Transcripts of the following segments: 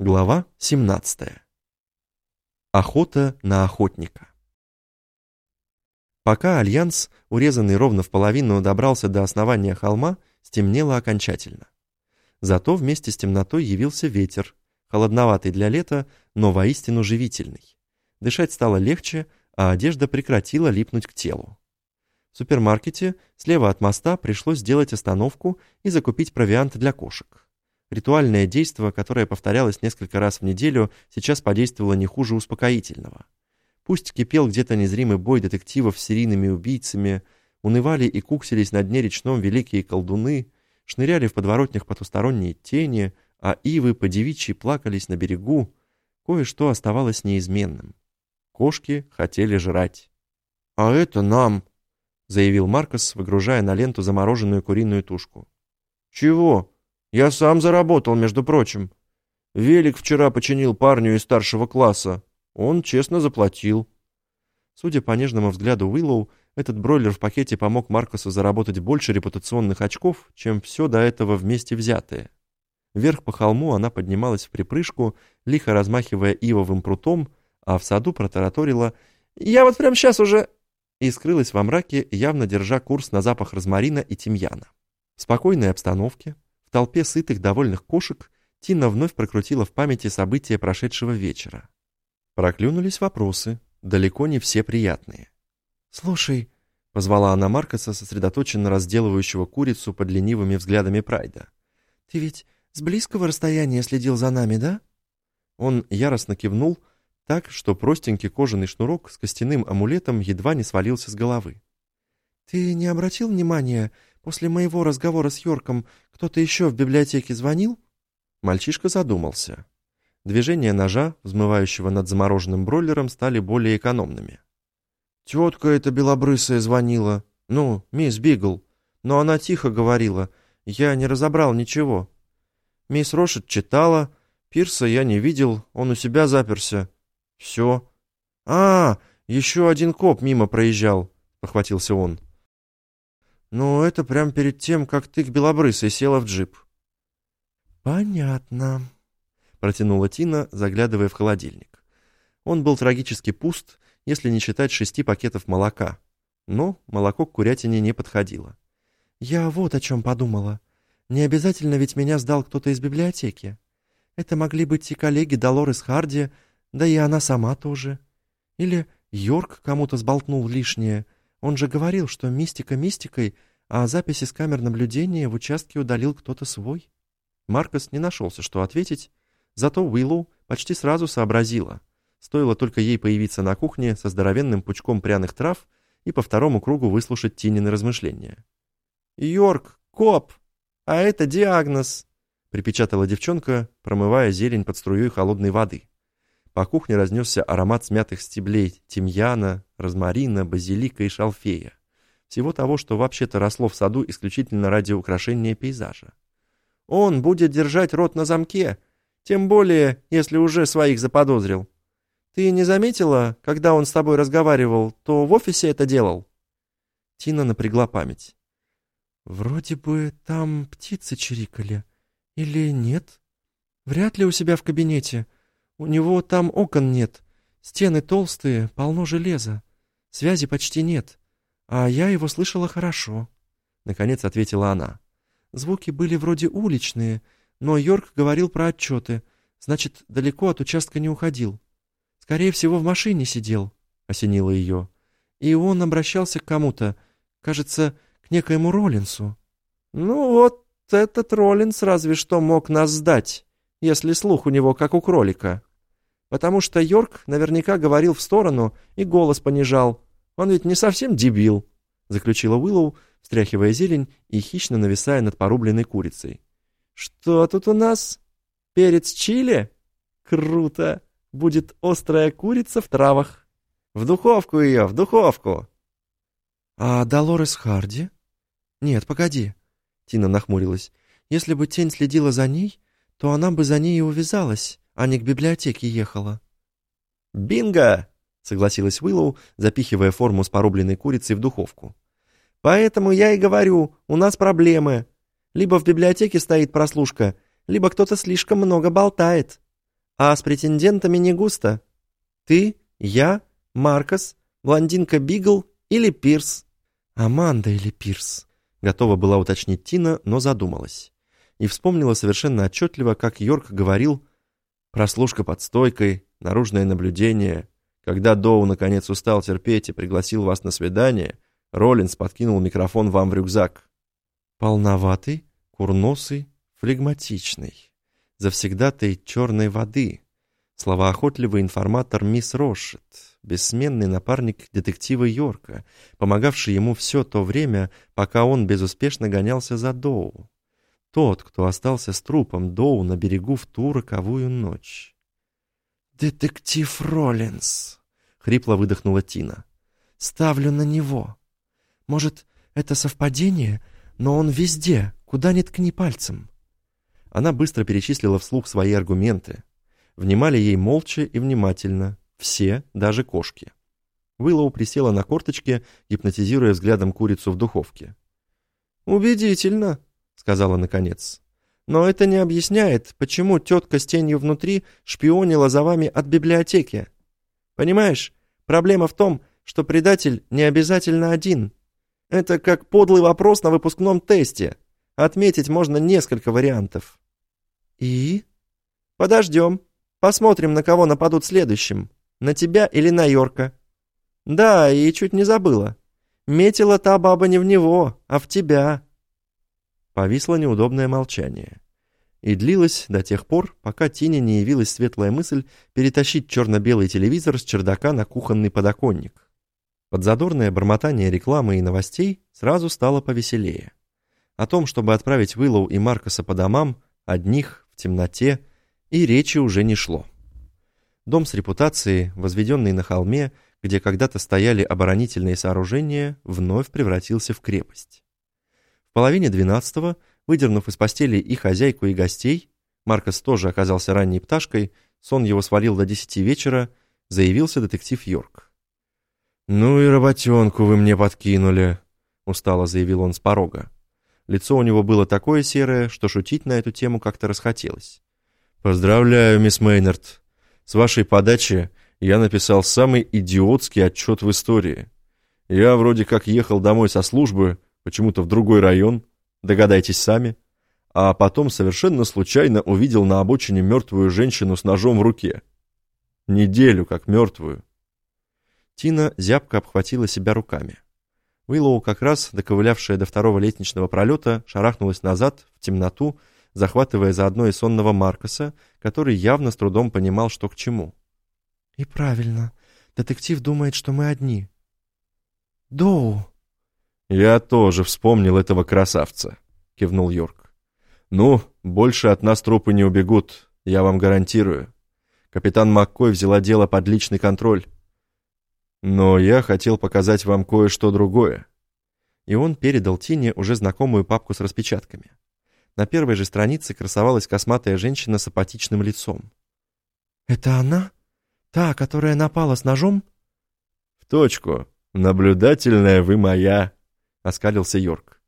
Глава 17. Охота на охотника. Пока Альянс, урезанный ровно в половину, добрался до основания холма, стемнело окончательно. Зато вместе с темнотой явился ветер, холодноватый для лета, но воистину живительный. Дышать стало легче, а одежда прекратила липнуть к телу. В супермаркете слева от моста пришлось сделать остановку и закупить провиант для кошек. Ритуальное действо, которое повторялось несколько раз в неделю, сейчас подействовало не хуже успокоительного. Пусть кипел где-то незримый бой детективов с серийными убийцами, унывали и куксились на дне речном великие колдуны, шныряли в подворотнях потусторонние тени, а ивы по девичьи плакались на берегу, кое-что оставалось неизменным. Кошки хотели жрать. «А это нам!» — заявил Маркос, выгружая на ленту замороженную куриную тушку. «Чего?» Я сам заработал, между прочим. Велик вчера починил парню из старшего класса. Он честно заплатил. Судя по нежному взгляду Уиллоу, этот бройлер в пакете помог Маркусу заработать больше репутационных очков, чем все до этого вместе взятое. Вверх по холму она поднималась в припрыжку, лихо размахивая ивовым прутом, а в саду протараторила «Я вот прямо сейчас уже...» и скрылась во мраке, явно держа курс на запах розмарина и тимьяна. В спокойной обстановке, толпе сытых, довольных кошек Тина вновь прокрутила в памяти события прошедшего вечера. Проклюнулись вопросы, далеко не все приятные. «Слушай», — позвала она Маркоса, сосредоточенно разделывающего курицу под ленивыми взглядами Прайда, «ты ведь с близкого расстояния следил за нами, да?» Он яростно кивнул, так, что простенький кожаный шнурок с костяным амулетом едва не свалился с головы. «Ты не обратил внимания, После моего разговора с Йорком кто-то еще в библиотеке звонил?» Мальчишка задумался. Движения ножа, взмывающего над замороженным бройлером, стали более экономными. «Тетка эта белобрысая звонила. Ну, мисс Бигл. Но она тихо говорила. Я не разобрал ничего. Мисс Рошет читала. Пирса я не видел. Он у себя заперся. Все. А, еще один коп мимо проезжал», — похватился он. «Ну, это прямо перед тем, как ты к Белобрысой села в джип». «Понятно», — протянула Тина, заглядывая в холодильник. Он был трагически пуст, если не считать шести пакетов молока. Но молоко к курятине не подходило. «Я вот о чем подумала. Не обязательно ведь меня сдал кто-то из библиотеки. Это могли быть и коллеги Долорес Харди, да и она сама тоже. Или Йорк кому-то сболтнул лишнее, он же говорил, что мистика мистикой, а записи с камер наблюдения в участке удалил кто-то свой. Маркос не нашелся, что ответить, зато Уиллоу почти сразу сообразила. Стоило только ей появиться на кухне со здоровенным пучком пряных трав и по второму кругу выслушать Тинины размышления. «Йорк, коп! А это диагноз!» — припечатала девчонка, промывая зелень под струей холодной воды. По кухне разнесся аромат смятых стеблей тимьяна, розмарина, базилика и шалфея. Всего того, что вообще-то росло в саду исключительно ради украшения пейзажа. «Он будет держать рот на замке, тем более, если уже своих заподозрил. Ты не заметила, когда он с тобой разговаривал, то в офисе это делал?» Тина напрягла память. «Вроде бы там птицы чирикали. Или нет? Вряд ли у себя в кабинете. У него там окон нет. Стены толстые, полно железа. Связи почти нет. А я его слышала хорошо. Наконец ответила она. Звуки были вроде уличные, но Йорк говорил про отчеты. Значит, далеко от участка не уходил. Скорее всего, в машине сидел, осенило ее. И он обращался к кому-то, кажется, к некоему Роллинсу. Ну вот этот Роллинс разве что мог нас сдать если слух у него как у кролика. Потому что Йорк наверняка говорил в сторону и голос понижал. Он ведь не совсем дебил, заключила Уиллоу, встряхивая зелень и хищно нависая над порубленной курицей. Что тут у нас? Перец чили? Круто! Будет острая курица в травах. В духовку ее, в духовку. А Долорес Харди? Нет, погоди. Тина нахмурилась. Если бы тень следила за ней, то она бы за ней и увязалась, а не к библиотеке ехала. «Бинго!» — согласилась Уиллоу, запихивая форму с порубленной курицей в духовку. «Поэтому я и говорю, у нас проблемы. Либо в библиотеке стоит прослушка, либо кто-то слишком много болтает. А с претендентами не густо. Ты, я, Маркос, блондинка Бигл или Пирс?» «Аманда или Пирс?» Готова была уточнить Тина, но задумалась. И вспомнила совершенно отчетливо, как Йорк говорил «прослушка под стойкой, наружное наблюдение. Когда Доу наконец устал терпеть и пригласил вас на свидание, Роллинс подкинул микрофон вам в рюкзак». «Полноватый, курносый, флегматичный, завсегдатай черной воды», словоохотливый информатор мисс Рошет, бессменный напарник детектива Йорка, помогавший ему все то время, пока он безуспешно гонялся за Доу. Тот, кто остался с трупом Доу на берегу в ту роковую ночь. «Детектив Роллинс», — хрипло выдохнула Тина. «Ставлю на него. Может, это совпадение, но он везде, куда ни ткни пальцем». Она быстро перечислила вслух свои аргументы. Внимали ей молча и внимательно, все, даже кошки. Уиллоу присела на корточки, гипнотизируя взглядом курицу в духовке. «Убедительно», — сказала наконец. «Но это не объясняет, почему тетка с тенью внутри шпионила за вами от библиотеки. Понимаешь, проблема в том, что предатель не обязательно один. Это как подлый вопрос на выпускном тесте. Отметить можно несколько вариантов». «И?» «Подождем. Посмотрим, на кого нападут следующим. На тебя или на Йорка. Да, и чуть не забыла. Метила та баба не в него, а в тебя. Повисло неудобное молчание. И длилось до тех пор, пока Тине не явилась светлая мысль перетащить черно-белый телевизор с чердака на кухонный подоконник. Под задорное бормотание рекламы и новостей сразу стало повеселее. О том, чтобы отправить Уиллоу и Маркоса по домам, одних, в темноте, и речи уже не шло. Дом с репутацией, возведенный на холме, где когда-то стояли оборонительные сооружения, вновь превратился в крепость. В половине двенадцатого, выдернув из постели и хозяйку, и гостей, Маркос тоже оказался ранней пташкой, сон его свалил до десяти вечера, заявился детектив Йорк. «Ну и работенку вы мне подкинули», — устало заявил он с порога. Лицо у него было такое серое, что шутить на эту тему как-то расхотелось. «Поздравляю, мисс Мейнард. С вашей подачи я написал самый идиотский отчет в истории. Я вроде как ехал домой со службы, почему-то в другой район, догадайтесь сами, а потом совершенно случайно увидел на обочине мертвую женщину с ножом в руке. Неделю как мертвую». Тина зябко обхватила себя руками. Уиллоу, как раз доковылявшая до второго лестничного пролета, шарахнулась назад, в темноту, захватывая заодно и сонного Маркоса, который явно с трудом понимал, что к чему. «И правильно. Детектив думает, что мы одни». «Доу!» «Я тоже вспомнил этого красавца», — кивнул Йорк. «Ну, больше от нас трупы не убегут, я вам гарантирую. Капитан Маккой взяла дело под личный контроль. Но я хотел показать вам кое-что другое». И он передал Тине уже знакомую папку с распечатками. На первой же странице красовалась косматая женщина с апатичным лицом. «Это она? Та, которая напала с ножом?» «В точку. Наблюдательная вы моя», — оскалился Йорк.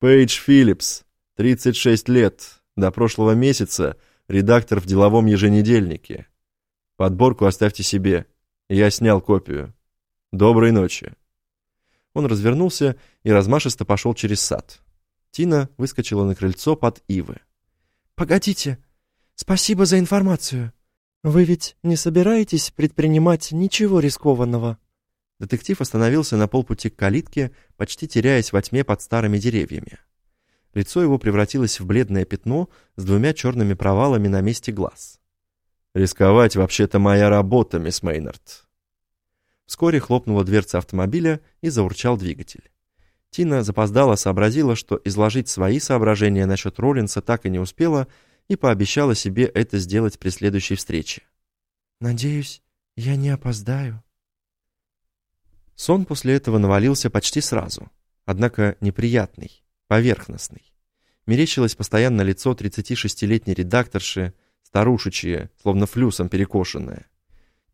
«Пейдж Филлипс, 36 лет, до прошлого месяца редактор в деловом еженедельнике. Подборку оставьте себе, я снял копию. Доброй ночи». Он развернулся и размашисто пошел через сад. Тина выскочила на крыльцо под ивы. «Погодите! Спасибо за информацию! Вы ведь не собираетесь предпринимать ничего рискованного?» Детектив остановился на полпути к калитке, почти теряясь во тьме под старыми деревьями. Лицо его превратилось в бледное пятно с двумя черными провалами на месте глаз. «Рисковать вообще-то моя работа, мисс Мейнард». Вскоре хлопнула дверца автомобиля и заурчал двигатель. Тина запоздала сообразила, что изложить свои соображения насчет Роллинса так и не успела, и пообещала себе это сделать при следующей встрече. «Надеюсь, я не опоздаю». Сон после этого навалился почти сразу, однако неприятный, поверхностный. Мерещилось постоянно лицо 36-летней редакторши, старушечье, словно флюсом перекошенное.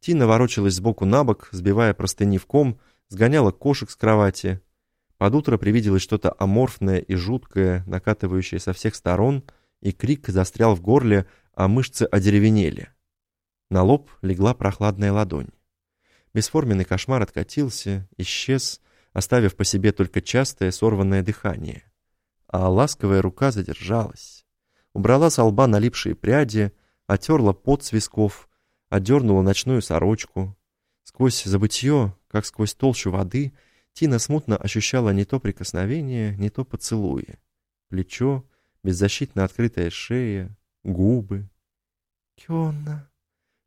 Тина ворочалась сбоку на бок, сбивая простыни в ком, сгоняла кошек с кровати, под утро привиделось что-то аморфное и жуткое, накатывающее со всех сторон, и крик застрял в горле, а мышцы одеревенели. На лоб легла прохладная ладонь. Бесформенный кошмар откатился, исчез, оставив по себе только частое сорванное дыхание. А ласковая рука задержалась. Убрала с лба налипшие пряди, отерла пот с висков, отдернула ночную сорочку. Сквозь забытье, как сквозь толщу воды, Тина смутно ощущала не то прикосновение, не то поцелуи. Плечо, беззащитно открытая шея, губы. «Кённа!» —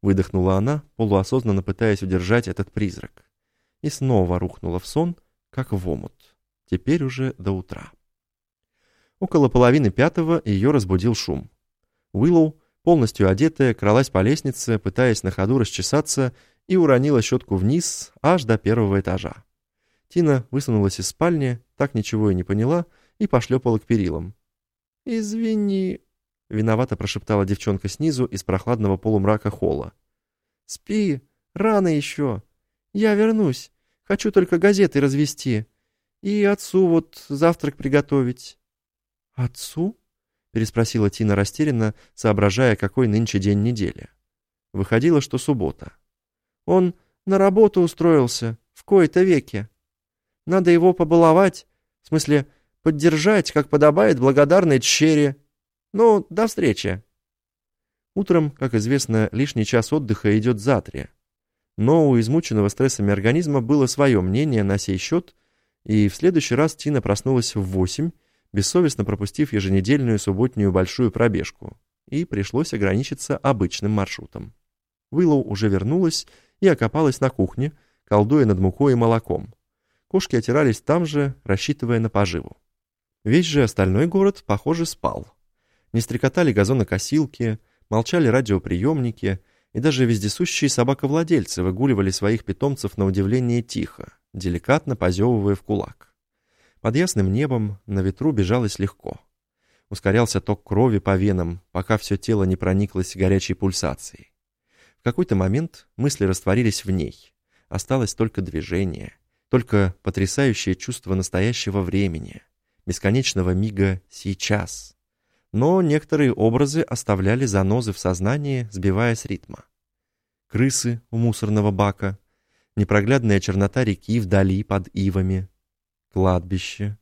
выдохнула она, полуосознанно пытаясь удержать этот призрак. И снова рухнула в сон, как в омут. Теперь уже до утра. Около половины пятого ее разбудил шум. Уиллоу, полностью одетая, кралась по лестнице, пытаясь на ходу расчесаться, и уронила щетку вниз, аж до первого этажа. Тина высунулась из спальни, так ничего и не поняла, и пошлепала к перилам. «Извини», — виновато прошептала девчонка снизу из прохладного полумрака холла. «Спи, рано еще. Я вернусь. Хочу только газеты развести. И отцу вот завтрак приготовить». «Отцу?» — переспросила Тина растерянно, соображая, какой нынче день недели. Выходило, что суббота. «Он на работу устроился, в кои-то веке. Надо его побаловать, в смысле, поддержать, как подобает благодарной чере. Ну, до встречи!» Утром, как известно, лишний час отдыха идет за три. Но у измученного стрессами организма было свое мнение на сей счет, и в следующий раз Тина проснулась в восемь, бессовестно пропустив еженедельную субботнюю большую пробежку, и пришлось ограничиться обычным маршрутом. Уиллоу уже вернулась и окопалась на кухне, колдуя над мукой и молоком. Кошки отирались там же, рассчитывая на поживу. Весь же остальной город, похоже, спал. Не стрекотали газонокосилки, молчали радиоприемники, и даже вездесущие собаковладельцы выгуливали своих питомцев на удивление тихо, деликатно позевывая в кулак. Под ясным небом на ветру бежалось легко. Ускорялся ток крови по венам, пока все тело не прониклось горячей пульсацией. В какой-то момент мысли растворились в ней. Осталось только движение, только потрясающее чувство настоящего времени, бесконечного мига «сейчас». Но некоторые образы оставляли занозы в сознании, сбивая с ритма. Крысы у мусорного бака, непроглядная чернота реки вдали под ивами, кладбище.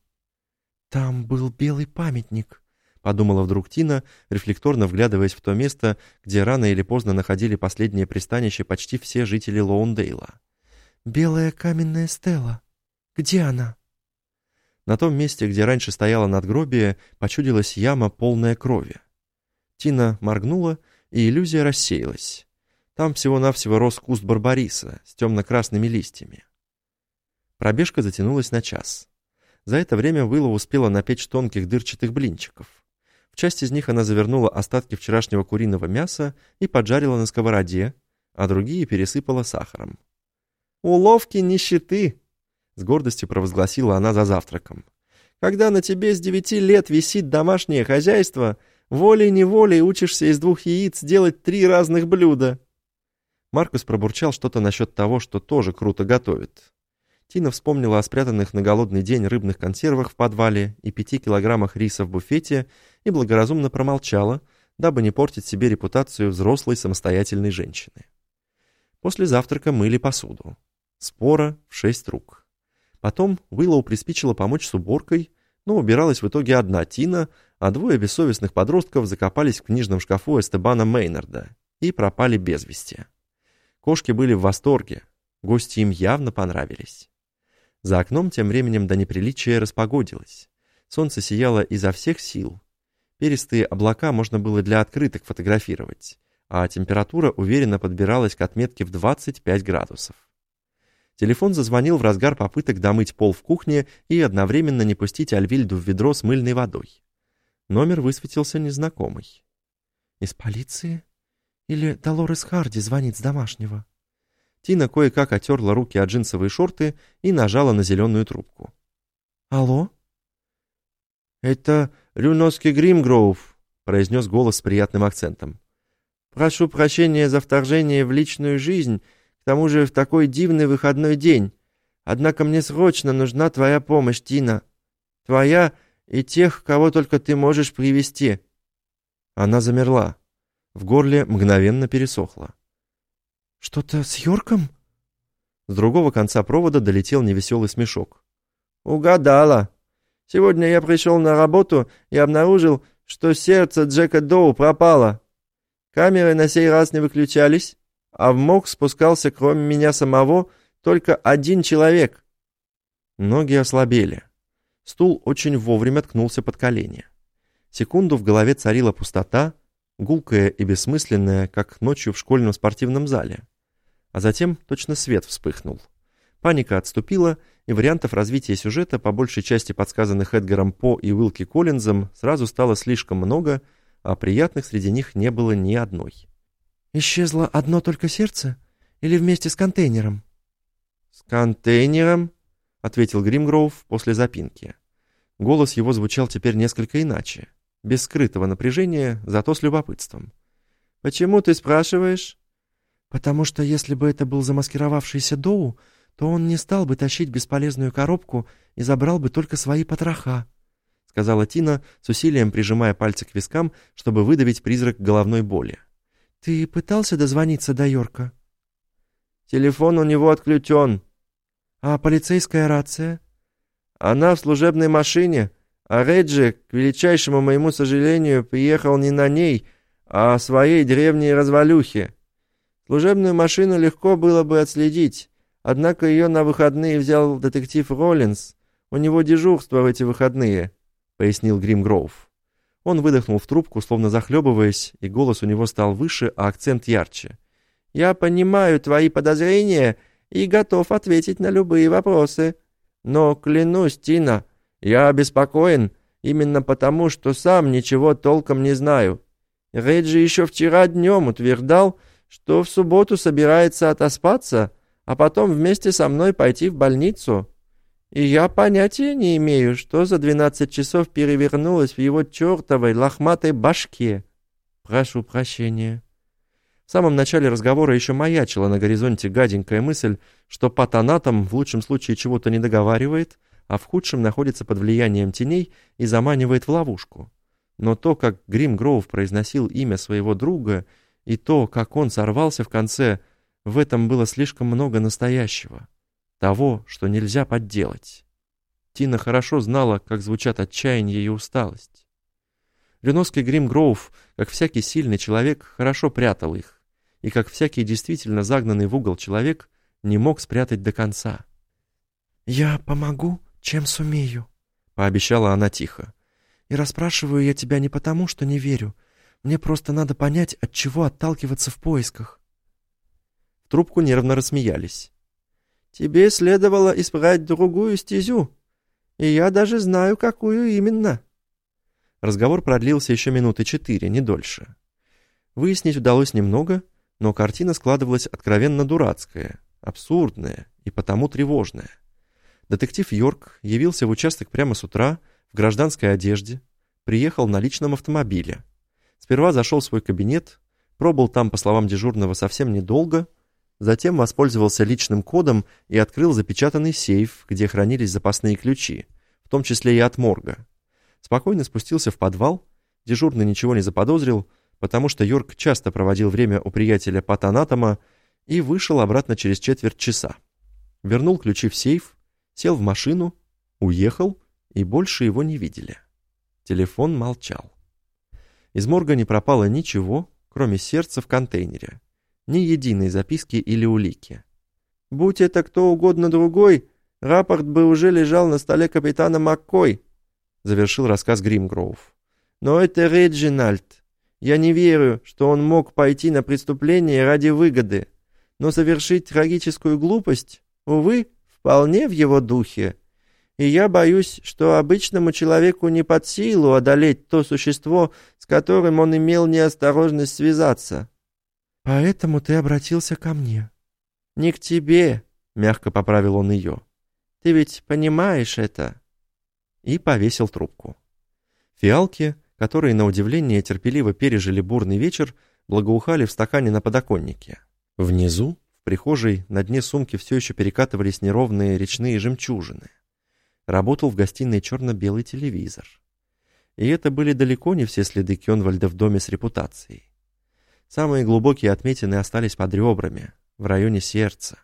«Там был белый памятник», — подумала вдруг Тина, рефлекторно вглядываясь в то место, где рано или поздно находили последнее пристанище почти все жители Лоундейла. «Белая каменная стела. Где она?» На том месте, где раньше стояла надгробие, почудилась яма, полная крови. Тина моргнула, и иллюзия рассеялась. Там всего-навсего рос куст барбариса с темно-красными листьями. Пробежка затянулась на час. За это время Уилла успела напечь тонких дырчатых блинчиков. В часть из них она завернула остатки вчерашнего куриного мяса и поджарила на сковороде, а другие пересыпала сахаром. «Уловки нищеты!» — с гордостью провозгласила она за завтраком. «Когда на тебе с девяти лет висит домашнее хозяйство, волей-неволей учишься из двух яиц делать три разных блюда». Маркус пробурчал что-то насчет того, что тоже круто готовит. Тина вспомнила о спрятанных на голодный день рыбных консервах в подвале и пяти килограммах риса в буфете и благоразумно промолчала, дабы не портить себе репутацию взрослой самостоятельной женщины. После завтрака мыли посуду. Спора в шесть рук. Потом Уиллоу приспичило помочь с уборкой, но убиралась в итоге одна Тина, а двое бессовестных подростков закопались в книжном шкафу Эстебана Мейнарда и пропали без вести. Кошки были в восторге, гости им явно понравились. За окном тем временем до неприличия распогодилось. Солнце сияло изо всех сил. Перистые облака можно было для открыток фотографировать, а температура уверенно подбиралась к отметке в 25 градусов. Телефон зазвонил в разгар попыток домыть пол в кухне и одновременно не пустить Альвильду в ведро с мыльной водой. Номер высветился незнакомый. «Из полиции? Или Долорес Харди звонит с домашнего?» Тина кое-как отерла руки от джинсовые шорты и нажала на зеленую трубку. «Алло?» «Это Рюноский Гримгроув», — произнес голос с приятным акцентом. «Прошу прощения за вторжение в личную жизнь, к тому же в такой дивный выходной день. Однако мне срочно нужна твоя помощь, Тина. Твоя и тех, кого только ты можешь привести». Она замерла. В горле мгновенно пересохло. Что-то с Йорком? С другого конца провода долетел невеселый смешок. Угадала. Сегодня я пришел на работу и обнаружил, что сердце Джека Доу пропало. Камеры на сей раз не выключались, а в МОК спускался, кроме меня самого, только один человек. Ноги ослабели. Стул очень вовремя ткнулся под колени. Секунду в голове царила пустота, гулкая и бессмысленная, как ночью в школьном спортивном зале. А затем точно свет вспыхнул. Паника отступила, и вариантов развития сюжета, по большей части подсказанных Эдгаром По и Уилки Коллинзом, сразу стало слишком много, а приятных среди них не было ни одной. «Исчезло одно только сердце? Или вместе с контейнером?» «С контейнером?» — ответил Гримгроув после запинки. Голос его звучал теперь несколько иначе, без скрытого напряжения, зато с любопытством. «Почему ты спрашиваешь?» «Потому что если бы это был замаскировавшийся Доу, то он не стал бы тащить бесполезную коробку и забрал бы только свои потроха», — сказала Тина, с усилием прижимая пальцы к вискам, чтобы выдавить призрак головной боли. «Ты пытался дозвониться до Йорка?» «Телефон у него отключен». «А полицейская рация?» «Она в служебной машине, а Реджи, к величайшему моему сожалению, приехал не на ней, а своей древней развалюхе. Служебную машину легко было бы отследить». Однако ее на выходные взял детектив Роллинс. У него дежурство в эти выходные», — пояснил Грим Гроув. Он выдохнул в трубку, словно захлебываясь, и голос у него стал выше, а акцент ярче. «Я понимаю твои подозрения и готов ответить на любые вопросы. Но, клянусь, Тина, я обеспокоен именно потому, что сам ничего толком не знаю. Реджи еще вчера днем утверждал, что в субботу собирается отоспаться, а потом вместе со мной пойти в больницу. И я понятия не имею, что за двенадцать часов перевернулось в его чертовой лохматой башке. Прошу прощения. В самом начале разговора еще маячила на горизонте гаденькая мысль, что патанатом в лучшем случае чего-то не договаривает, а в худшем находится под влиянием теней и заманивает в ловушку. Но то, как Грим Гроув произносил имя своего друга, и то, как он сорвался в конце в этом было слишком много настоящего, того, что нельзя подделать. Тина хорошо знала, как звучат отчаяние и усталость. Леноский Грим Гроув, как всякий сильный человек, хорошо прятал их, и как всякий действительно загнанный в угол человек не мог спрятать до конца. «Я помогу, чем сумею», — пообещала она тихо. «И расспрашиваю я тебя не потому, что не верю. Мне просто надо понять, от чего отталкиваться в поисках трубку нервно рассмеялись. «Тебе следовало избрать другую стезю, и я даже знаю, какую именно». Разговор продлился еще минуты четыре, не дольше. Выяснить удалось немного, но картина складывалась откровенно дурацкая, абсурдная и потому тревожная. Детектив Йорк явился в участок прямо с утра в гражданской одежде, приехал на личном автомобиле. Сперва зашел в свой кабинет, пробыл там, по словам дежурного, совсем недолго — Затем воспользовался личным кодом и открыл запечатанный сейф, где хранились запасные ключи, в том числе и от морга. Спокойно спустился в подвал, дежурный ничего не заподозрил, потому что Йорк часто проводил время у приятеля патанатома и вышел обратно через четверть часа. Вернул ключи в сейф, сел в машину, уехал, и больше его не видели. Телефон молчал. Из морга не пропало ничего, кроме сердца в контейнере ни единой записки или улики. «Будь это кто угодно другой, рапорт бы уже лежал на столе капитана Маккой», завершил рассказ Гримгроув. «Но это Реджинальд. Я не верю, что он мог пойти на преступление ради выгоды, но совершить трагическую глупость, увы, вполне в его духе. И я боюсь, что обычному человеку не под силу одолеть то существо, с которым он имел неосторожность связаться. «Поэтому ты обратился ко мне». «Не к тебе», — мягко поправил он ее. «Ты ведь понимаешь это?» И повесил трубку. Фиалки, которые, на удивление, терпеливо пережили бурный вечер, благоухали в стакане на подоконнике. Внизу, в прихожей, на дне сумки все еще перекатывались неровные речные жемчужины. Работал в гостиной черно-белый телевизор. И это были далеко не все следы Кёнвальда в доме с репутацией. Самые глубокие отметины остались под ребрами, в районе сердца.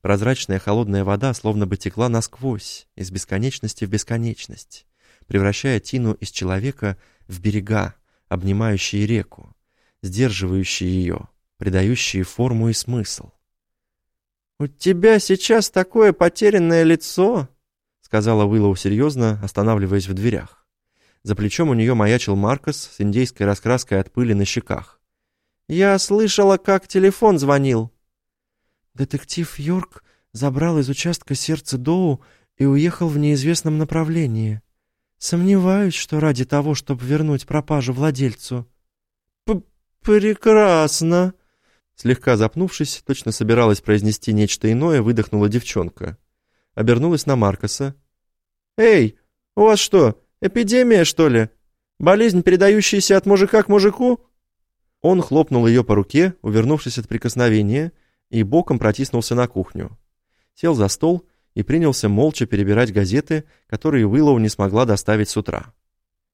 Прозрачная холодная вода словно бы текла насквозь, из бесконечности в бесконечность, превращая Тину из человека в берега, обнимающие реку, сдерживающие ее, придающие форму и смысл. «У тебя сейчас такое потерянное лицо», — сказала Уиллоу серьезно, останавливаясь в дверях. За плечом у нее маячил Маркос с индейской раскраской от пыли на щеках. «Я слышала, как телефон звонил». «Детектив Йорк забрал из участка сердце Доу и уехал в неизвестном направлении. Сомневаюсь, что ради того, чтобы вернуть пропажу владельцу». П «Прекрасно!» Слегка запнувшись, точно собиралась произнести нечто иное, выдохнула девчонка. Обернулась на Маркоса. «Эй, у вас что, эпидемия, что ли? Болезнь, передающаяся от мужика к мужику?» Он хлопнул ее по руке, увернувшись от прикосновения, и боком протиснулся на кухню. Сел за стол и принялся молча перебирать газеты, которые Уиллоу не смогла доставить с утра.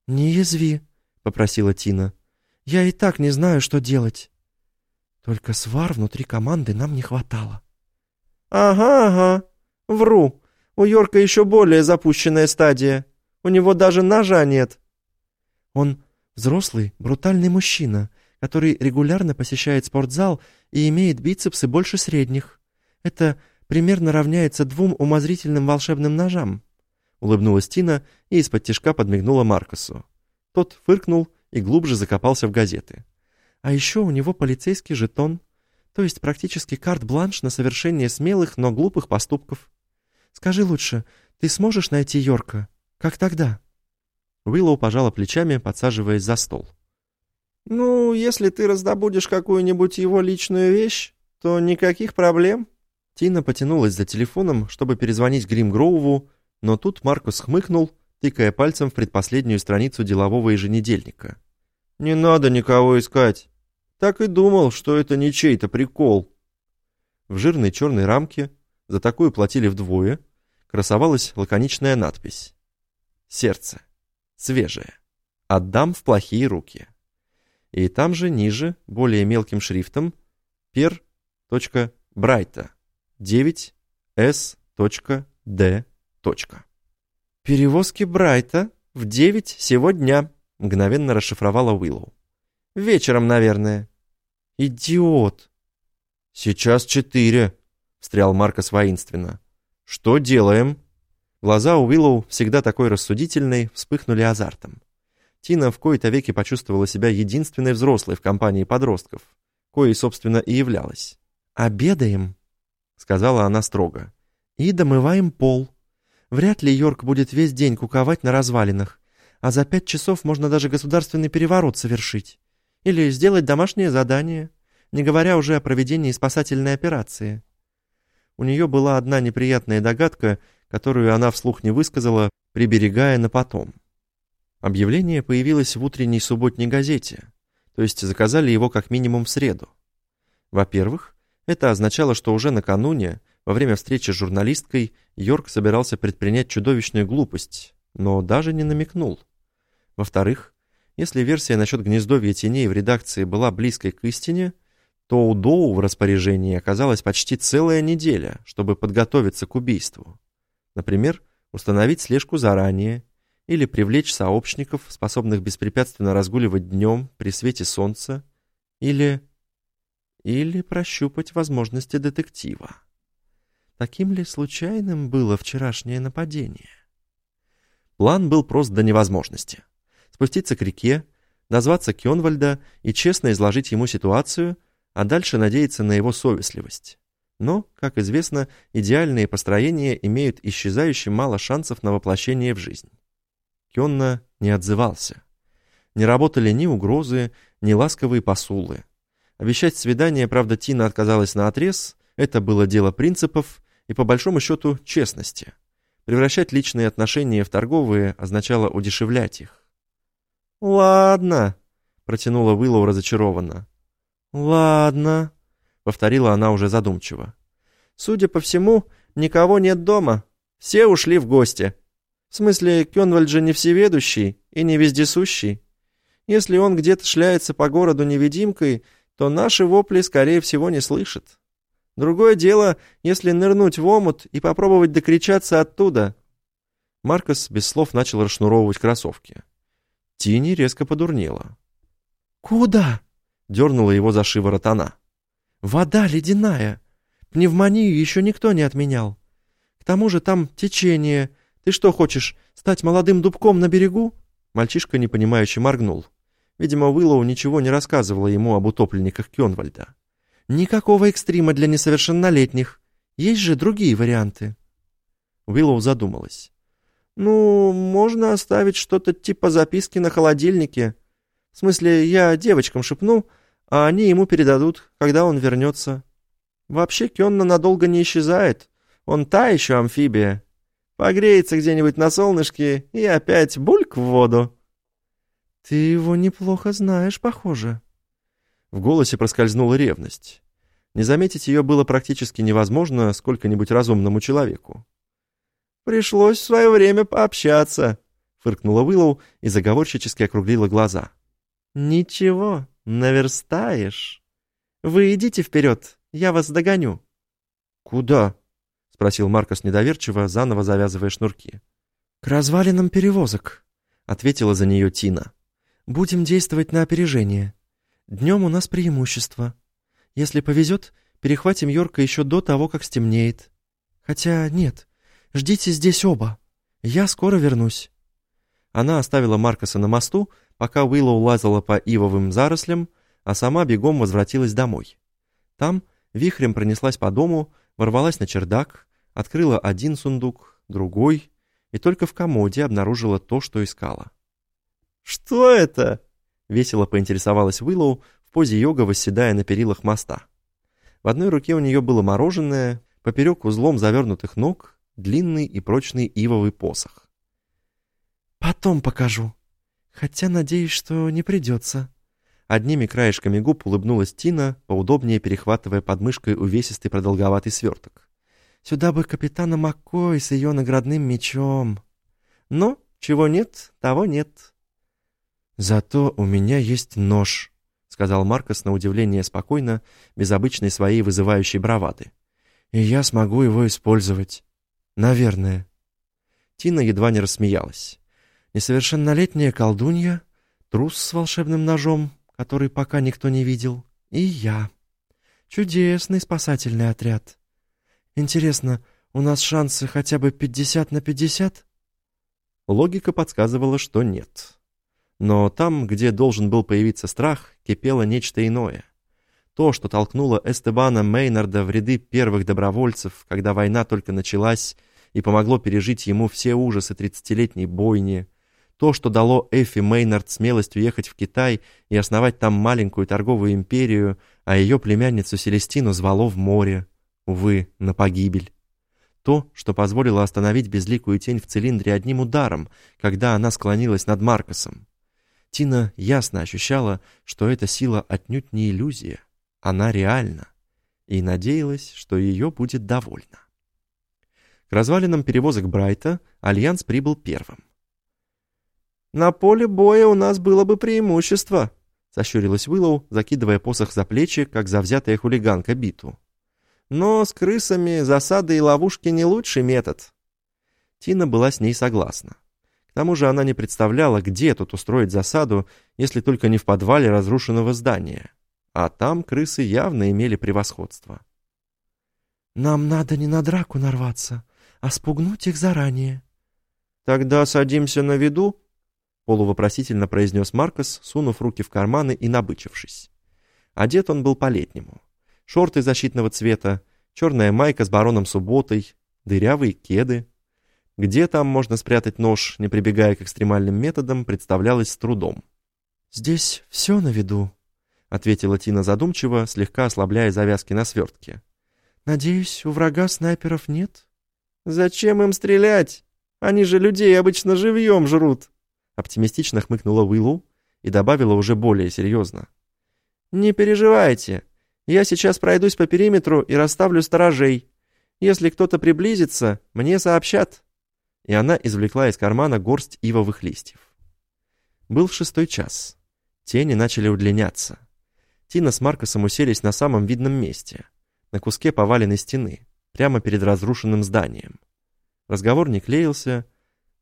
«Не язви», — попросила Тина. «Я и так не знаю, что делать. Только свар внутри команды нам не хватало». «Ага, ага, вру. У Йорка еще более запущенная стадия. У него даже ножа нет». «Он взрослый, брутальный мужчина, который регулярно посещает спортзал и имеет бицепсы больше средних. Это примерно равняется двум умозрительным волшебным ножам». Улыбнулась Тина и из-под тишка подмигнула Маркосу. Тот фыркнул и глубже закопался в газеты. «А еще у него полицейский жетон, то есть практически карт-бланш на совершение смелых, но глупых поступков. Скажи лучше, ты сможешь найти Йорка? Как тогда?» Уиллоу пожала плечами, подсаживаясь за стол. «Ну, если ты раздобудешь какую-нибудь его личную вещь, то никаких проблем». Тина потянулась за телефоном, чтобы перезвонить Грим Гроуву, но тут Маркус хмыкнул, тыкая пальцем в предпоследнюю страницу делового еженедельника. «Не надо никого искать. Так и думал, что это не чей-то прикол». В жирной черной рамке, за такую платили вдвое, красовалась лаконичная надпись. «Сердце. Свежее. Отдам в плохие руки». И там же ниже, более мелким шрифтом, per.брайта. 9s.d. «Перевозки Брайта в девять сегодня», — мгновенно расшифровала Уиллоу. «Вечером, наверное». «Идиот!» «Сейчас четыре», — встрял Маркос воинственно. «Что делаем?» Глаза у Уиллоу, всегда такой рассудительной, вспыхнули азартом. Тина в кои-то веки почувствовала себя единственной взрослой в компании подростков, коей, собственно, и являлась. «Обедаем», — сказала она строго. «И домываем пол. Вряд ли Йорк будет весь день куковать на развалинах, а за пять часов можно даже государственный переворот совершить. Или сделать домашнее задание, не говоря уже о проведении спасательной операции». У нее была одна неприятная догадка, которую она вслух не высказала, приберегая на потом. Объявление появилось в утренней субботней газете, то есть заказали его как минимум в среду. Во-первых, это означало, что уже накануне, во время встречи с журналисткой, Йорк собирался предпринять чудовищную глупость, но даже не намекнул. Во-вторых, если версия насчет гнездовья теней в редакции была близкой к истине, то у Доу в распоряжении оказалась почти целая неделя, чтобы подготовиться к убийству. Например, установить слежку заранее или привлечь сообщников, способных беспрепятственно разгуливать днем при свете солнца, или или прощупать возможности детектива. Таким ли случайным было вчерашнее нападение? План был прост до невозможности. Спуститься к реке, назваться Кёнвальда и честно изложить ему ситуацию, а дальше надеяться на его совестливость. Но, как известно, идеальные построения имеют исчезающе мало шансов на воплощение в жизнь. Кённа не отзывался. Не работали ни угрозы, ни ласковые посулы. Обещать свидание, правда, Тина отказалась на отрез. Это было дело принципов и, по большому счету, честности. Превращать личные отношения в торговые означало удешевлять их. «Ладно», — протянула Уиллоу разочарованно. «Ладно», — повторила она уже задумчиво. «Судя по всему, никого нет дома. Все ушли в гости. В смысле, Кёнвальд же не всеведущий и не вездесущий. Если он где-то шляется по городу невидимкой, то наши вопли, скорее всего, не слышит. Другое дело, если нырнуть в омут и попробовать докричаться оттуда». Маркос без слов начал расшнуровывать кроссовки. Тини резко подурнела. «Куда?» — дернула его за шиворот она. «Вода ледяная. Пневмонию еще никто не отменял. К тому же там течение. Ты что хочешь, стать молодым дубком на берегу?» Мальчишка непонимающе моргнул. Видимо, Уиллоу ничего не рассказывала ему об утопленниках Кёнвальда. «Никакого экстрима для несовершеннолетних. Есть же другие варианты». Уиллоу задумалась. «Ну, можно оставить что-то типа записки на холодильнике. В смысле, я девочкам шепну, а они ему передадут, когда он вернется. Вообще, Кённа надолго не исчезает. Он та еще амфибия. Погреется где-нибудь на солнышке и опять бульк в воду». «Ты его неплохо знаешь, похоже». В голосе проскользнула ревность. Не заметить ее было практически невозможно сколько-нибудь разумному человеку. «Пришлось в свое время пообщаться», — фыркнула Уиллоу и заговорщически округлила глаза. «Ничего, наверстаешь. Вы идите вперед, я вас догоню». «Куда?» — спросил Маркос недоверчиво, заново завязывая шнурки. «К развалинам перевозок», — ответила за нее Тина. «Будем действовать на опережение. Днем у нас преимущество. Если повезет, перехватим Йорка еще до того, как стемнеет. Хотя нет, ждите здесь оба. Я скоро вернусь». Она оставила Маркоса на мосту, пока Уиллоу лазала по ивовым зарослям, а сама бегом возвратилась домой. Там вихрем пронеслась по дому, ворвалась на чердак, открыла один сундук, другой, и только в комоде обнаружила то, что искала. «Что это?» — весело поинтересовалась Уиллоу, в позе йога восседая на перилах моста. В одной руке у нее было мороженое, поперек узлом завернутых ног, длинный и прочный ивовый посох. «Потом покажу. Хотя надеюсь, что не придется». Одними краешками губ улыбнулась Тина, поудобнее перехватывая подмышкой увесистый продолговатый сверток. «Сюда бы капитана Маккой с ее наградным мечом. Но чего нет, того нет». «Зато у меня есть нож», — сказал Маркос на удивление спокойно, без обычной своей вызывающей бравады. «И я смогу его использовать. Наверное». Тина едва не рассмеялась. «Несовершеннолетняя колдунья, трус с волшебным ножом, который пока никто не видел, и я. Чудесный спасательный отряд. Интересно, у нас шансы хотя бы пятьдесят на пятьдесят?» Логика подсказывала, что нет. Но там, где должен был появиться страх, кипело нечто иное. То, что толкнуло Эстебана Мейнарда в ряды первых добровольцев, когда война только началась, и помогло пережить ему все ужасы тридцатилетней бойни, то, что дало Эффи Мейнард смелость уехать в Китай и основать там маленькую торговую империю, а ее племянницу Селестину звало в море, увы, на погибель. То, что позволило остановить безликую тень в цилиндре одним ударом, когда она склонилась над Маркосом. Тина ясно ощущала, что эта сила отнюдь не иллюзия, она реальна, и надеялась, что ее будет довольно. К развалинам перевозок Брайта Альянс прибыл первым. «На поле боя у нас было бы преимущество», — сощурилась Уиллоу, закидывая посох за плечи, как завзятая хулиганка биту. «Но с крысами засады и ловушки не лучший метод». Тина была с ней согласна К тому же она не представляла, где тут устроить засаду, если только не в подвале разрушенного здания. А там крысы явно имели превосходство. «Нам надо не на драку нарваться, а спугнуть их заранее». «Тогда садимся на виду?» Полувопросительно произнес Маркос, сунув руки в карманы и набычившись. Одет он был по-летнему. Шорты защитного цвета, черная майка с бароном субботой, дырявые кеды, где там можно спрятать нож, не прибегая к экстремальным методам, представлялось с трудом. «Здесь все на виду», — ответила Тина задумчиво, слегка ослабляя завязки на свертке. «Надеюсь, у врага снайперов нет?» «Зачем им стрелять? Они же людей обычно живьем жрут!» Оптимистично хмыкнула Уиллу и добавила уже более серьезно. «Не переживайте. Я сейчас пройдусь по периметру и расставлю сторожей. Если кто-то приблизится, мне сообщат» и она извлекла из кармана горсть ивовых листьев. Был шестой час. Тени начали удлиняться. Тина с Маркосом уселись на самом видном месте. на куске поваленной стены, прямо перед разрушенным зданием. Разговор не клеился,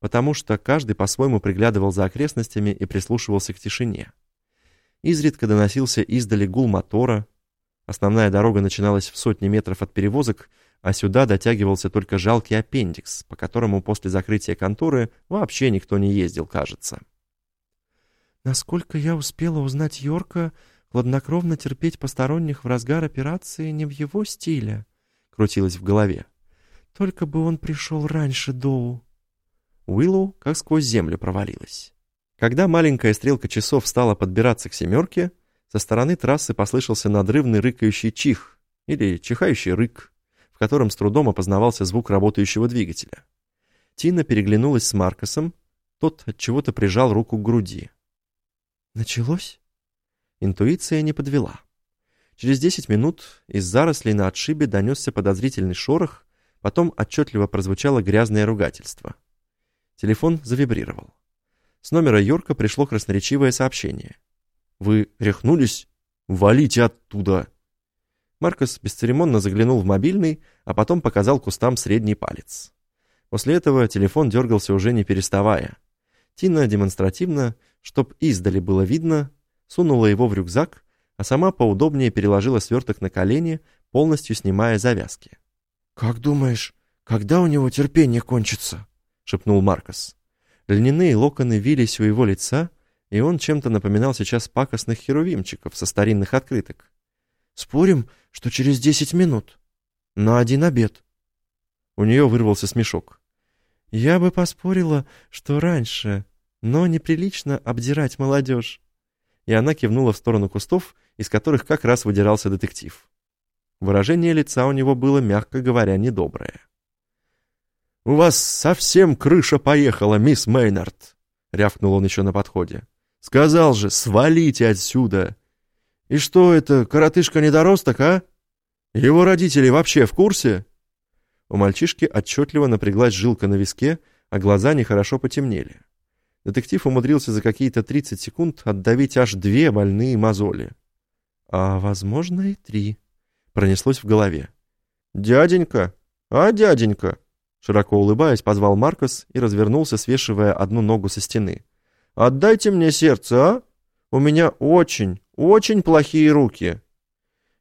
потому что каждый по-своему приглядывал за окрестностями и прислушивался к тишине. Изредка доносился издали гул мотора, основная дорога начиналась в сотни метров от перевозок, а сюда дотягивался только жалкий аппендикс, по которому после закрытия конторы вообще никто не ездил, кажется. Насколько я успела узнать Йорка, хладнокровно терпеть посторонних в разгар операции не в его стиле, крутилось в голове. Только бы он пришел раньше Доу. Уиллоу как сквозь землю провалилась. Когда маленькая стрелка часов стала подбираться к семерке, со стороны трассы послышался надрывный рыкающий чих или чихающий рык, в котором с трудом опознавался звук работающего двигателя. Тина переглянулась с Маркосом, тот от чего-то прижал руку к груди. Началось? Интуиция не подвела. Через десять минут из зарослей на отшибе донесся подозрительный шорох, потом отчетливо прозвучало грязное ругательство. Телефон завибрировал. С номера Йорка пришло красноречивое сообщение. «Вы рехнулись? Валите оттуда!» Маркос бесцеремонно заглянул в мобильный, а потом показал кустам средний палец. После этого телефон дергался уже не переставая. Тина демонстративно Чтоб издали было видно, сунула его в рюкзак, а сама поудобнее переложила сверток на колени, полностью снимая завязки. «Как думаешь, когда у него терпение кончится?» — шепнул Маркос. Льняные локоны вились у его лица, и он чем-то напоминал сейчас пакостных херувимчиков со старинных открыток. «Спорим, что через десять минут. На один обед». У нее вырвался смешок. «Я бы поспорила, что раньше», но неприлично обдирать молодежь. И она кивнула в сторону кустов, из которых как раз выдирался детектив. Выражение лица у него было, мягко говоря, недоброе. «У вас совсем крыша поехала, мисс Мейнард!» — рявкнул он еще на подходе. «Сказал же, свалите отсюда!» «И что это, коротышка-недоросток, а? Его родители вообще в курсе?» У мальчишки отчетливо напряглась жилка на виске, а глаза нехорошо потемнели. Детектив умудрился за какие-то 30 секунд отдавить аж две больные мозоли. А, возможно, и три. Пронеслось в голове. «Дяденька! А, дяденька!» Широко улыбаясь, позвал Маркос и развернулся, свешивая одну ногу со стены. «Отдайте мне сердце, а? У меня очень, очень плохие руки!»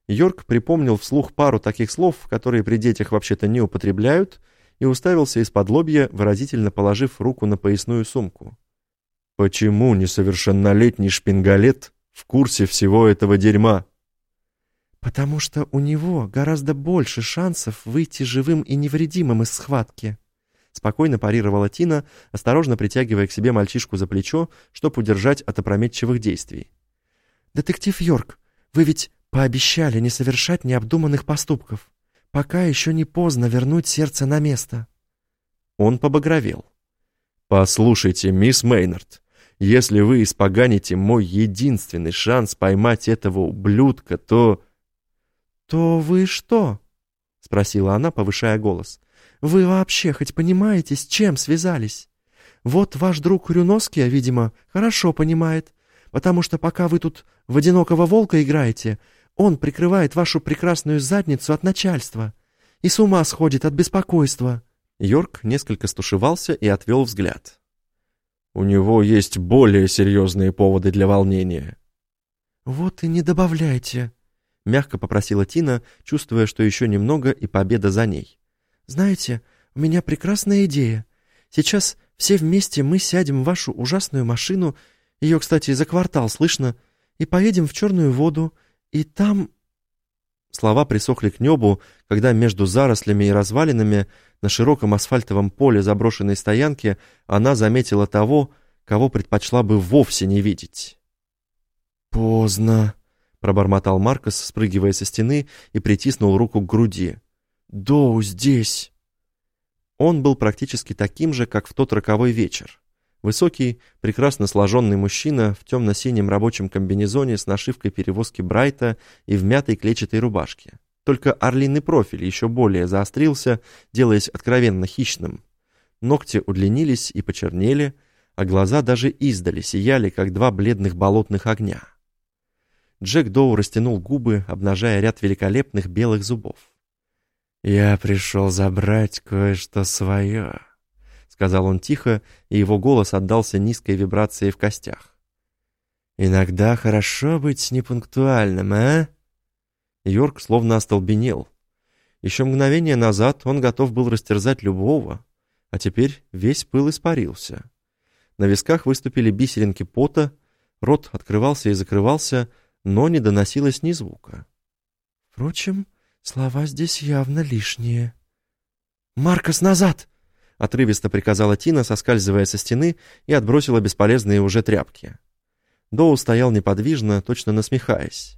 Йорк припомнил вслух пару таких слов, которые при детях вообще-то не употребляют, и уставился из-под лобья, выразительно положив руку на поясную сумку. Почему несовершеннолетний шпингалет в курсе всего этого дерьма? Потому что у него гораздо больше шансов выйти живым и невредимым из схватки. Спокойно парировала Тина, осторожно притягивая к себе мальчишку за плечо, чтобы удержать от опрометчивых действий. «Детектив Йорк, вы ведь пообещали не совершать необдуманных поступков. Пока еще не поздно вернуть сердце на место». Он побагровел. «Послушайте, мисс Мейнард, если вы испоганите мой единственный шанс поймать этого ублюдка, то...» «То вы что?» — спросила она, повышая голос. «Вы вообще хоть понимаете, с чем связались? Вот ваш друг Рюноски, видимо, хорошо понимает, потому что пока вы тут в одинокого волка играете, он прикрывает вашу прекрасную задницу от начальства и с ума сходит от беспокойства». Йорк несколько стушевался и отвел взгляд. У него есть более серьезные поводы для волнения. «Вот и не добавляйте», — мягко попросила Тина, чувствуя, что еще немного и победа за ней. «Знаете, у меня прекрасная идея. Сейчас все вместе мы сядем в вашу ужасную машину, ее, кстати, за квартал слышно, и поедем в Черную воду, и там...» Слова присохли к небу, когда между зарослями и развалинами на широком асфальтовом поле заброшенной стоянки она заметила того, кого предпочла бы вовсе не видеть. «Поздно», — пробормотал Маркос, спрыгивая со стены и притиснул руку к груди. «Доу здесь». Он был практически таким же, как в тот роковой вечер. Высокий, прекрасно сложенный мужчина в темно-синем рабочем комбинезоне с нашивкой перевозки Брайта и в мятой клетчатой рубашке. Только орлиный профиль еще более заострился, делаясь откровенно хищным. Ногти удлинились и почернели, а глаза даже издали сияли, как два бледных болотных огня. Джек Доу растянул губы, обнажая ряд великолепных белых зубов. «Я пришел забрать кое-что свое», — сказал он тихо, и его голос отдался низкой вибрацией в костях. «Иногда хорошо быть непунктуальным, а?» Йорк словно остолбенел. Еще мгновение назад он готов был растерзать любого, а теперь весь пыл испарился. На висках выступили бисеринки пота, рот открывался и закрывался, но не доносилось ни звука. Впрочем, слова здесь явно лишние. «Маркос, назад!» — отрывисто приказала Тина, соскальзывая со стены и отбросила бесполезные уже тряпки. Доу стоял неподвижно, точно насмехаясь.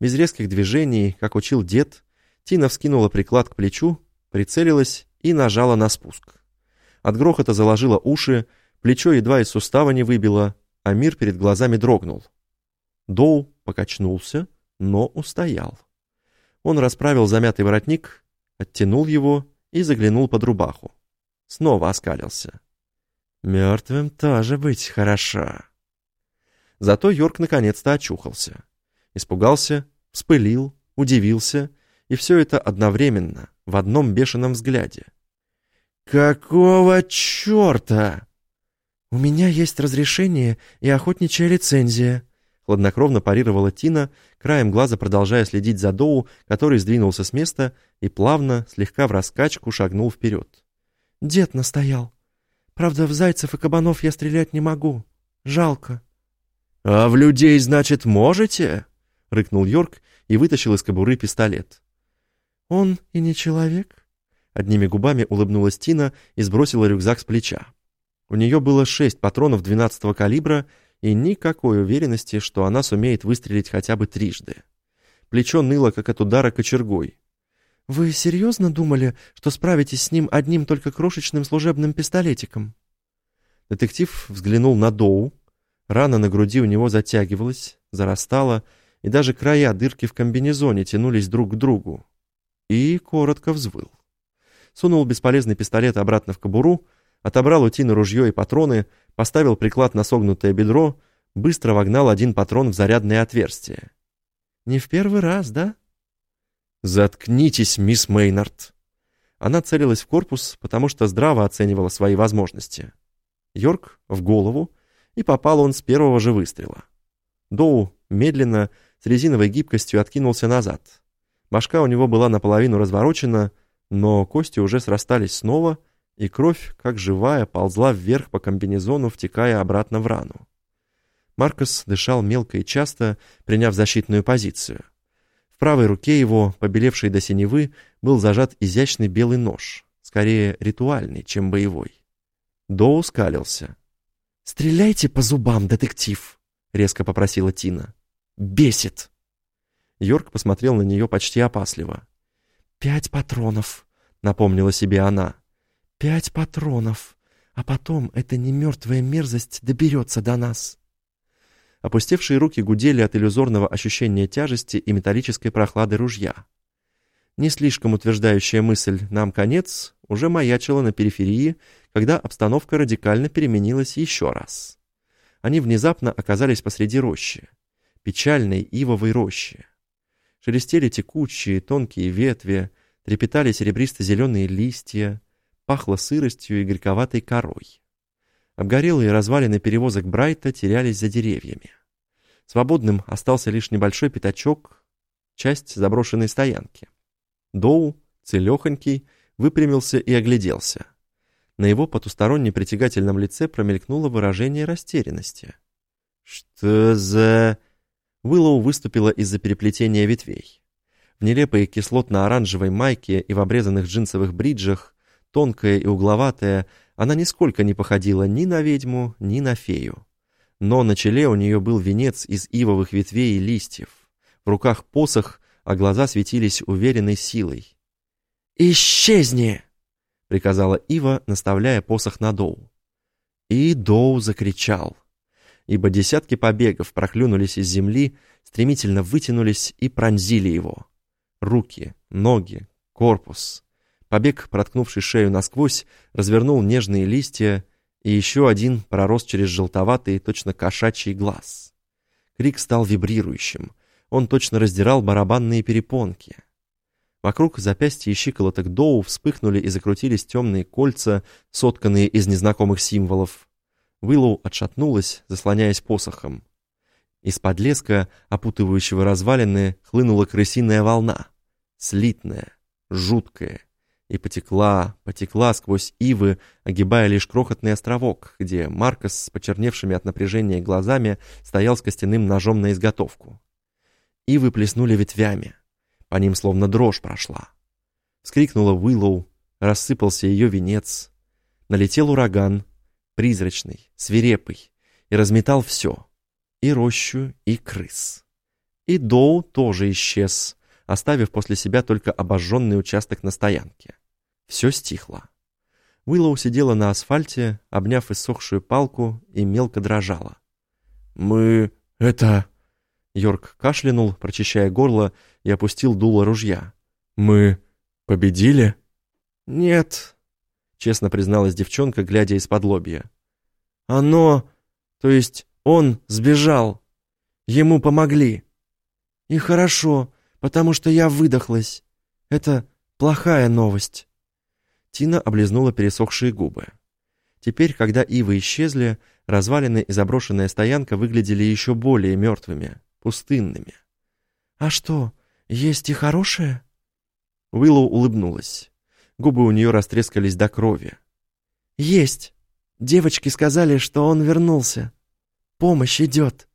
Без резких движений, как учил дед, Тина вскинула приклад к плечу, прицелилась и нажала на спуск. От грохота заложила уши, плечо едва из сустава не выбило, а мир перед глазами дрогнул. Доу покачнулся, но устоял. Он расправил замятый воротник, оттянул его и заглянул под рубаху. Снова оскалился. «Мертвым тоже быть хорошо». Зато Йорк наконец-то очухался. Испугался, вспылил, удивился, и все это одновременно, в одном бешеном взгляде. «Какого черта?» «У меня есть разрешение и охотничья лицензия», — хладнокровно парировала Тина, краем глаза продолжая следить за Доу, который сдвинулся с места и плавно, слегка в раскачку, шагнул вперед. «Дед настоял. Правда, в зайцев и кабанов я стрелять не могу. Жалко». «А в людей, значит, можете?» — рыкнул Йорк и вытащил из кобуры пистолет. «Он и не человек?» Одними губами улыбнулась Тина и сбросила рюкзак с плеча. У нее было шесть патронов 12-го калибра и никакой уверенности, что она сумеет выстрелить хотя бы трижды. Плечо ныло, как от удара кочергой. «Вы серьезно думали, что справитесь с ним одним только крошечным служебным пистолетиком?» Детектив взглянул на Доу. Рана на груди у него затягивалась, зарастала, и даже края дырки в комбинезоне тянулись друг к другу. И коротко взвыл сунул бесполезный пистолет обратно в кобуру, отобрал у Тины ружье и патроны, поставил приклад на согнутое бедро, быстро вогнал один патрон в зарядное отверстие. «Не в первый раз, да?» «Заткнитесь, мисс Мейнард!» Она целилась в корпус, потому что здраво оценивала свои возможности. Йорк в голову, и попал он с первого же выстрела. Доу медленно, с резиновой гибкостью откинулся назад. Башка у него была наполовину разворочена, но кости уже срастались снова, и кровь, как живая, ползла вверх по комбинезону, втекая обратно в рану. Маркос дышал мелко и часто, приняв защитную позицию. В правой руке его, побелевшей до синевы, был зажат изящный белый нож, скорее ритуальный, чем боевой. Доу скалился. «Стреляйте по зубам, детектив!» — резко попросила Тина. «Бесит!» Йорк посмотрел на нее почти опасливо. «Пять патронов», — напомнила себе она. «Пять патронов, а потом эта немертвая мерзость доберется до нас». Опустевшие руки гудели от иллюзорного ощущения тяжести и металлической прохлады ружья. Не слишком утверждающая мысль «нам конец» уже маячила на периферии, когда обстановка радикально переменилась еще раз. Они внезапно оказались посреди рощи, печальной ивовой рощи. Шелестели текучие, тонкие ветви, трепетали серебристо-зеленые листья, пахло сыростью и горьковатой корой. Обгорелые развалины перевозок Брайта терялись за деревьями. Свободным остался лишь небольшой пятачок, часть заброшенной стоянки. Доу, целехонький, выпрямился и огляделся. На его потусторонне притягательном лице промелькнуло выражение растерянности. «Что за...» Уиллоу выступила из-за переплетения ветвей. В нелепой кислотно-оранжевой майке и в обрезанных джинсовых бриджах, тонкая и угловатая, она нисколько не походила ни на ведьму, ни на фею. Но на челе у нее был венец из ивовых ветвей и листьев. В руках посох, а глаза светились уверенной силой. «Исчезни!» — приказала Ива, наставляя посох на Доу. И Доу закричал ибо десятки побегов проклюнулись из земли, стремительно вытянулись и пронзили его. Руки, ноги, корпус. Побег, проткнувший шею насквозь, развернул нежные листья, и еще один пророс через желтоватый, точно кошачий глаз. Крик стал вибрирующим. Он точно раздирал барабанные перепонки. Вокруг запястья и щиколоток Доу вспыхнули и закрутились темные кольца, сотканные из незнакомых символов. Уиллоу отшатнулась, заслоняясь посохом. Из-под леска, опутывающего развалины, хлынула крысиная волна. Слитная, жуткая. И потекла, потекла сквозь ивы, огибая лишь крохотный островок, где Маркос с почерневшими от напряжения глазами стоял с костяным ножом на изготовку. Ивы плеснули ветвями. По ним словно дрожь прошла. Вскрикнула Уиллоу, рассыпался ее венец. Налетел ураган, призрачный, свирепый, и разметал все. И рощу, и крыс. И Доу тоже исчез, оставив после себя только обожженный участок на стоянке. Все стихло. Уиллоу сидела на асфальте, обняв иссохшую палку, и мелко дрожала. «Мы... это...» Йорк кашлянул, прочищая горло, и опустил дуло ружья. «Мы победили?» «Нет», — честно призналась девчонка, глядя из-под лобья. «Оно... то есть он сбежал. Ему помогли. И хорошо, потому что я выдохлась. Это плохая новость». Тина облизнула пересохшие губы. Теперь, когда ивы исчезли, развалины и заброшенная стоянка выглядели еще более мертвыми, пустынными. «А что, есть и хорошее?» Уиллоу улыбнулась. Губы у нее растрескались до крови. «Есть. Девочки сказали, что он вернулся. Помощь идет».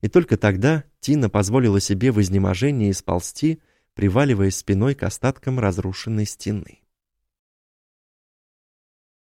И только тогда Тина позволила себе в изнеможении сползти, приваливаясь спиной к остаткам разрушенной стены.